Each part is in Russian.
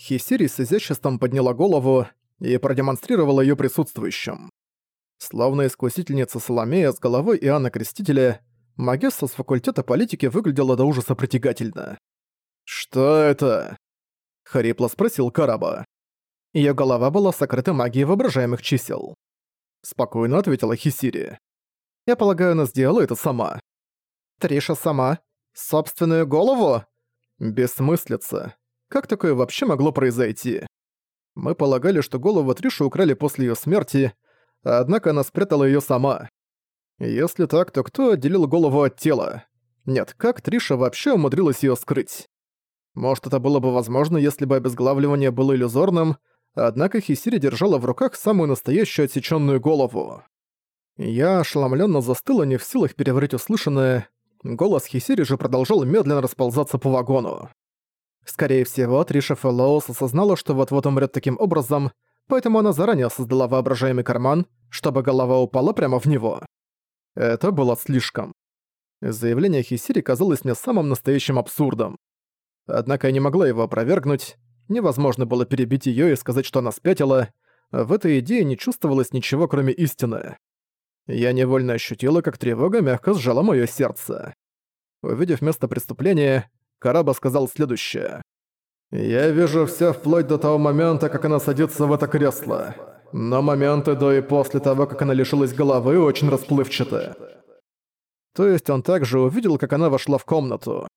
Хисири с изяществом подняла голову и продемонстрировала ее присутствующим. Словно искусительница Соломея с головой Иоанна Крестителя, Магесса с факультета политики выглядела до ужаса притягательно. «Что это?» — хрипло спросил Караба. Ее голова была сокрыта магией воображаемых чисел. Спокойно ответила Хисири. «Я полагаю, она сделала это сама». «Триша сама? Собственную голову?» «Бессмыслица. Как такое вообще могло произойти?» Мы полагали, что голову Триши украли после ее смерти, однако она спрятала ее сама. Если так, то кто отделил голову от тела? Нет, как Триша вообще умудрилась ее скрыть? Может, это было бы возможно, если бы обезглавливание было иллюзорным, однако Хисири держала в руках самую настоящую отсеченную голову. Я ошеломленно застыла, не в силах переварить услышанное. Голос Хисири же продолжал медленно расползаться по вагону. Скорее всего, Триша Фэллоус осознала, что вот-вот умрет таким образом, поэтому она заранее создала воображаемый карман, чтобы голова упала прямо в него. Это было слишком. Заявление Хисири казалось мне самым настоящим абсурдом. Однако я не могла его опровергнуть, невозможно было перебить её и сказать, что она спятила, в этой идее не чувствовалось ничего, кроме истины. Я невольно ощутила, как тревога мягко сжала моё сердце. Увидев место преступления, Караба сказал следующее. «Я вижу всё вплоть до того момента, как она садится в это кресло. Но моменты до и после того, как она лишилась головы, очень расплывчаты». То есть он также увидел, как она вошла в комнату.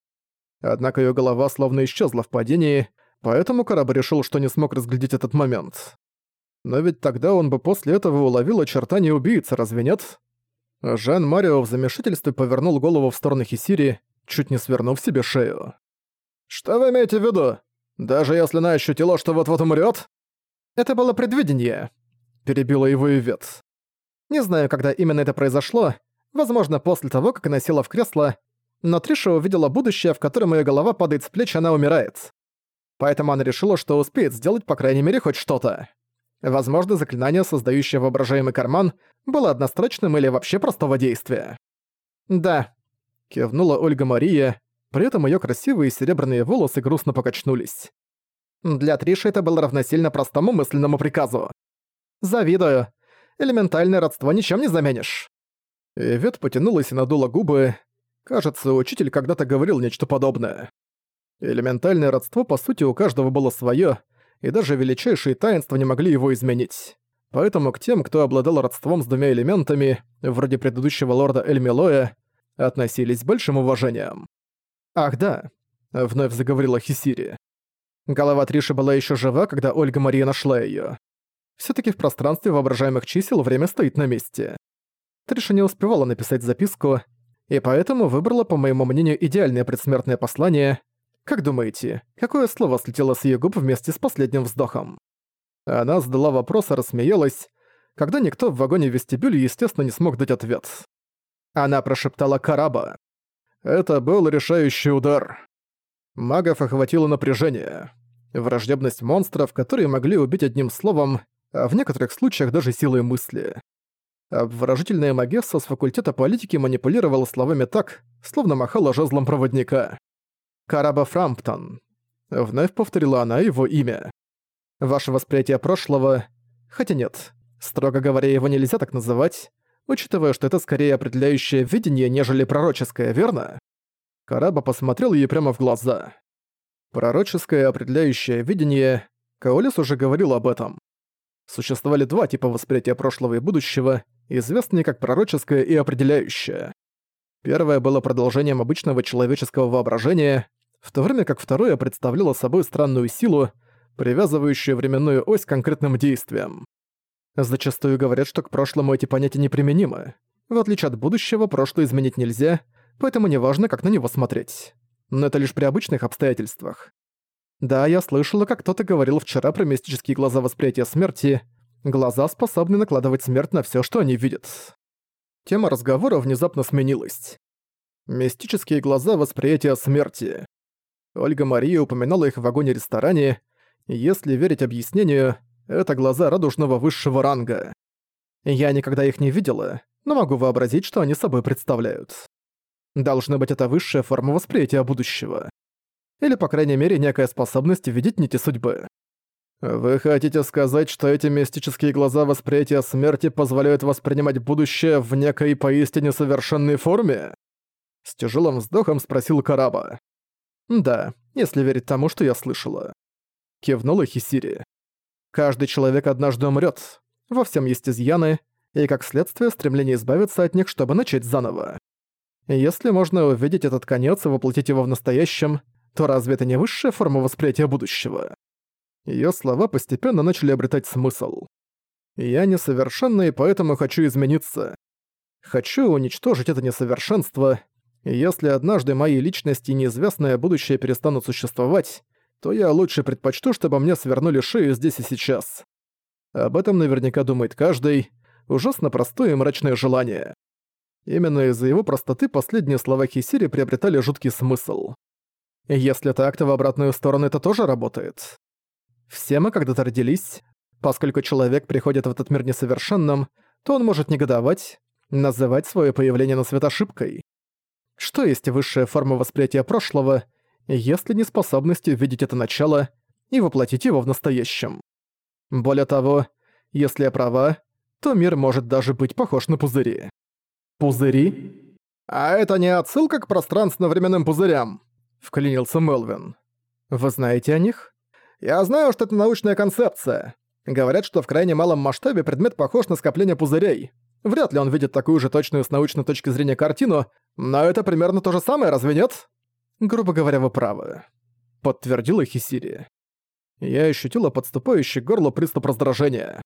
Однако её голова словно исчезла в падении, поэтому Караба решил, что не смог разглядеть этот момент. Но ведь тогда он бы после этого уловил очертания убийцы, разве нет? Жан-Марио в замешательстве повернул голову в сторону Хисири, чуть не свернув себе шею. «Что вы имеете в виду? Даже если она ощутила, что вот-вот умрёт?» «Это было предвидение», — перебила его Ивет. «Не знаю, когда именно это произошло, возможно, после того, как она села в кресло, но Триша увидела будущее, в котором её голова падает с плеч, и она умирает. Поэтому она решила, что успеет сделать, по крайней мере, хоть что-то. Возможно, заклинание, создающее воображаемый карман, было однострочным или вообще простого действия. Да, Кивнула Ольга Мария, при этом её красивые серебряные волосы грустно покачнулись. Для Триши это было равносильно простому мысленному приказу. «Завидую. Элементальное родство ничем не заменишь». Ивет потянулась и надула губы. Кажется, учитель когда-то говорил нечто подобное. Элементальное родство, по сути, у каждого было своё, и даже величайшие таинства не могли его изменить. Поэтому к тем, кто обладал родством с двумя элементами, вроде предыдущего лорда Эльмилоя, относились с большим уважением. «Ах да», — вновь заговорила Хисири. Голова Триши была еще жива, когда Ольга Мария нашла ее. все таки в пространстве воображаемых чисел время стоит на месте. Триша не успевала написать записку, и поэтому выбрала, по моему мнению, идеальное предсмертное послание. Как думаете, какое слово слетело с ее губ вместе с последним вздохом? Она задала вопрос и рассмеялась, когда никто в вагоне-вестибюле, естественно, не смог дать ответ. Она прошептала «Караба». Это был решающий удар. Магов охватило напряжение. Враждебность монстров, которые могли убить одним словом, а в некоторых случаях даже силой мысли. Обворожительная магесса с факультета политики манипулировала словами так, словно махала жезлом проводника. «Караба Фрамптон». Вновь повторила она его имя. «Ваше восприятие прошлого...» Хотя нет, строго говоря, его нельзя так называть учитывая, что это скорее определяющее видение, нежели пророческое, верно? Караба посмотрел ей прямо в глаза. Пророческое определяющее видение, Каолис уже говорил об этом. Существовали два типа восприятия прошлого и будущего, известные как пророческое и определяющее. Первое было продолжением обычного человеческого воображения, в то время как второе представляло собой странную силу, привязывающую временную ось к конкретным действиям. Зачастую говорят, что к прошлому эти понятия неприменимы. В отличие от будущего, прошлое изменить нельзя, поэтому неважно, как на него смотреть. Но это лишь при обычных обстоятельствах. Да, я слышала, как кто-то говорил вчера про мистические глаза восприятия смерти. Глаза способны накладывать смерть на всё, что они видят. Тема разговора внезапно сменилась. Мистические глаза восприятия смерти. Ольга Мария упоминала их в вагоне-ресторане. Если верить объяснению, это глаза радужного высшего ранга. Я никогда их не видела, но могу вообразить, что они собой представляют. Должна быть это высшая форма восприятия будущего. или, по крайней мере, некая способность видеть нити судьбы. Вы хотите сказать, что эти мистические глаза восприятия смерти позволяют воспринимать будущее в некой поистине совершенной форме? С тяжелым вздохом спросил Караба. Да, если верить тому, что я слышала. Кивнула Хисири. Каждый человек однажды умрет. Во всем есть изъяны, и как следствие стремление избавиться от них, чтобы начать заново. Если можно увидеть этот конец и воплотить его в настоящем, то разве это не высшая форма восприятия будущего? Её слова постепенно начали обретать смысл. Я несовершенный, поэтому хочу измениться. Хочу уничтожить это несовершенство. Если однажды мои личности неизвестное будущее перестанут существовать, то я лучше предпочту, чтобы мне свернули шею здесь и сейчас. Об этом наверняка думает каждый. Ужасно простое и мрачное желание. Именно из-за его простоты последние слова Хисири приобретали жуткий смысл. Если так, то в обратную сторону это тоже работает. Все мы когда-то родились. Поскольку человек приходит в этот мир несовершенным, то он может негодовать, называть свое появление на свет ошибкой. Что есть высшая форма восприятия прошлого, если не способность увидеть это начало и воплотить его в настоящем? Более того, если я права, то мир может даже быть похож на пузыри. Пузыри? А это не отсылка к пространственно-временным пузырям, вклинился Мелвин. Вы знаете о них? Я знаю, что это научная концепция. Говорят, что в крайне малом масштабе предмет похож на скопление пузырей. Вряд ли он видит такую же точную с научной точки зрения картину, но это примерно то же самое, разве нет? Грубо говоря, вы правы. Подтвердила Хисири. Я ощутила подступающий к горлу приступ раздражения.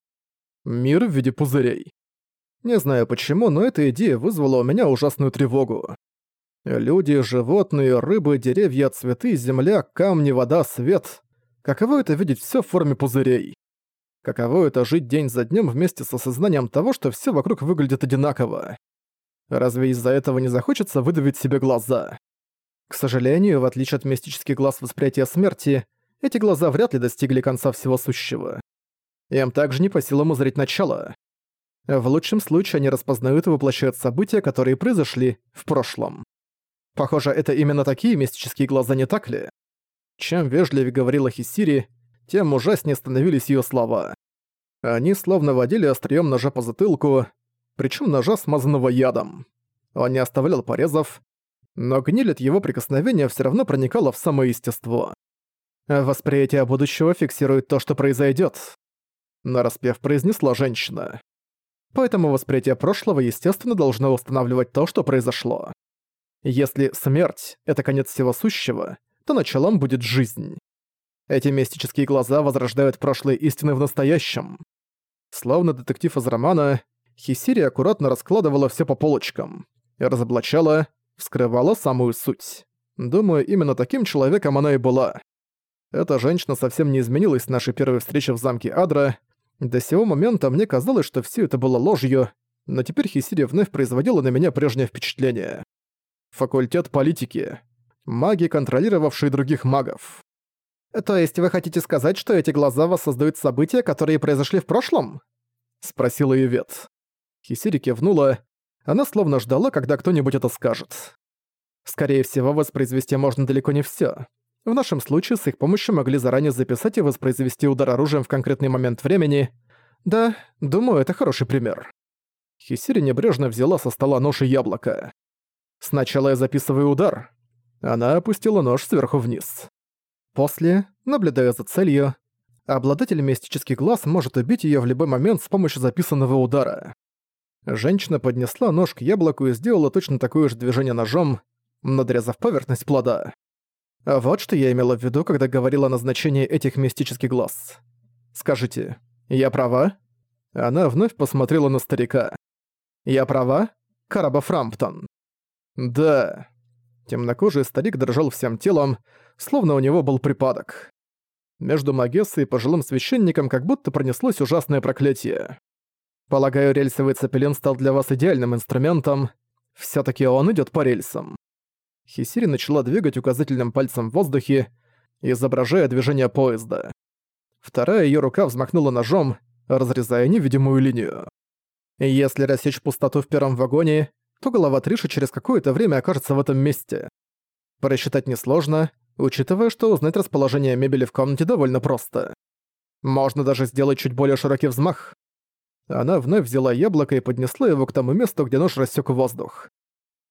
Мир в виде пузырей. Не знаю почему, но эта идея вызвала у меня ужасную тревогу. Люди, животные, рыбы, деревья, цветы, земля, камни, вода, свет. Каково это видеть все в форме пузырей? Каково это жить день за днем вместе с осознанием того, что все вокруг выглядит одинаково? Разве из-за этого не захочется выдавить себе глаза? К сожалению, в отличие от мистических глаз восприятия смерти, эти глаза вряд ли достигли конца всего сущего. Им также не по силам узреть начало. В лучшем случае они распознают и воплощают события, которые произошли в прошлом. Похоже, это именно такие мистические глаза, не так ли? Чем вежливее говорила Хисири, тем ужаснее становились её слова. Они словно водили острием ножа по затылку, причем ножа, смазанного ядом. Он не оставлял порезов, но гниль от его прикосновения все равно проникала в самое естество. «Восприятие будущего фиксирует то, что произойдет», — нараспев произнесла женщина. «Поэтому восприятие прошлого, естественно, должно устанавливать то, что произошло. Если смерть — это конец всего сущего, то началом будет жизнь. Эти мистические глаза возрождают прошлые истины в настоящем. Словно детектив из романа, Хисири аккуратно раскладывала все по полочкам разоблачала, вскрывала самую суть. Думаю, именно таким человеком она и была. Эта женщина совсем не изменилась с нашей первой встречи в замке Адра. До сего момента мне казалось, что все это было ложью, но теперь Хисири вновь производила на меня прежнее впечатление. Факультет политики маги, контролировавшие других магов. «То есть вы хотите сказать, что эти глаза воссоздают события, которые произошли в прошлом?» — спросила Ивет. Хисири кивнула. Она словно ждала, когда кто-нибудь это скажет. Скорее всего, воспроизвести можно далеко не всё. В нашем случае с их помощью могли заранее записать и воспроизвести удар оружием в конкретный момент времени. Да, думаю, это хороший пример. Хисири небрежно взяла со стола нож и яблоко. Сначала я записываю удар, она опустила нож сверху вниз. После, наблюдая за целью, обладатель мистических глаз может убить её в любой момент с помощью записанного удара. Женщина поднесла нож к яблоку и сделала точно такое же движение ножом, надрезав поверхность плода. Вот что я имела в виду, когда говорила о назначении этих мистических глаз. Скажите, я права? Она вновь посмотрела на старика. Я права? Караба Фрамптон. Да. Темнокожий старик дрожал всем телом, словно у него был припадок. Между Магессой и пожилым священником как будто пронеслось ужасное проклятие. Полагаю, рельсовый цепелин стал для вас идеальным инструментом. все таки он идет по рельсам. Хисири начала двигать указательным пальцем в воздухе, изображая движение поезда. Вторая ее рука взмахнула ножом, разрезая невидимую линию. Если рассечь пустоту в первом вагоне, то голова Триши через какое-то время окажется в этом месте. Просчитать несложно, учитывая, что узнать расположение мебели в комнате довольно просто. Можно даже сделать чуть более широкий взмах. Она вновь взяла яблоко и поднесла его к тому месту, где нож рассек воздух.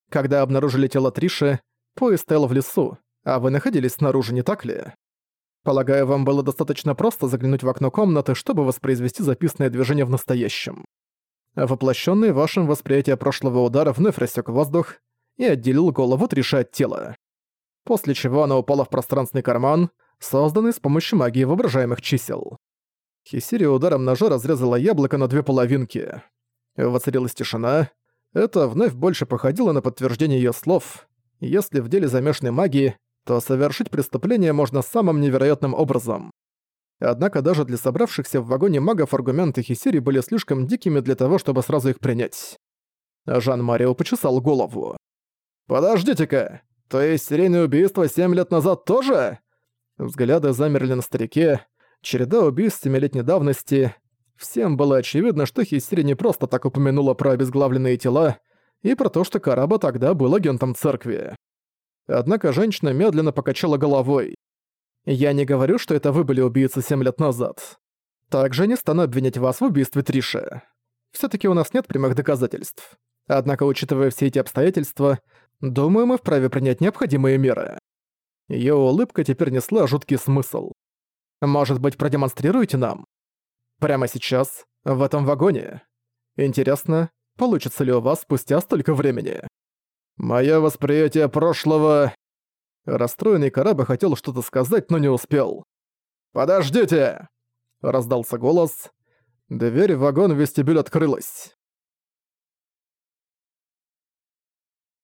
Когда обнаружили тело Триши, поезд стоял в лесу, а вы находились снаружи, не так ли? Полагаю, вам было достаточно просто заглянуть в окно комнаты, чтобы воспроизвести записанное движение в настоящем. Воплощенный вашим восприятие прошлого удара вновь рассек воздух и отделил голову Триши от тела. После чего она упала в пространственный карман, созданный с помощью магии воображаемых чисел. Хисири ударом ножа разрезала яблоко на две половинки. Воцарилась тишина. Это вновь больше походило на подтверждение ее слов. Если в деле замешанной магии, то совершить преступление можно самым невероятным образом. Однако даже для собравшихся в вагоне магов аргументы Хисири были слишком дикими для того, чтобы сразу их принять. Жан-Марио почесал голову. «Подождите-ка, то есть серийное убийство семь лет назад тоже?» Взгляды замерли на старике, череда убийств семилетней давности. Всем было очевидно, что Хисири не просто так упомянула про обезглавленные тела и про то, что Караба тогда был агентом церкви. Однако женщина медленно покачала головой. «Я не говорю, что это вы были убийцы семь лет назад. Также не стану обвинять вас в убийстве Триши. все таки у нас нет прямых доказательств. Однако, учитывая все эти обстоятельства, думаю, мы вправе принять необходимые меры». Её улыбка теперь несла жуткий смысл. «Может быть, продемонстрируете нам? Прямо сейчас, в этом вагоне? Интересно, получится ли у вас спустя столько времени?» «Моё восприятие прошлого...» Расстроенный Караба хотел что-то сказать, но не успел. «Подождите!» — раздался голос. Дверь в вагон в вестибюль открылась.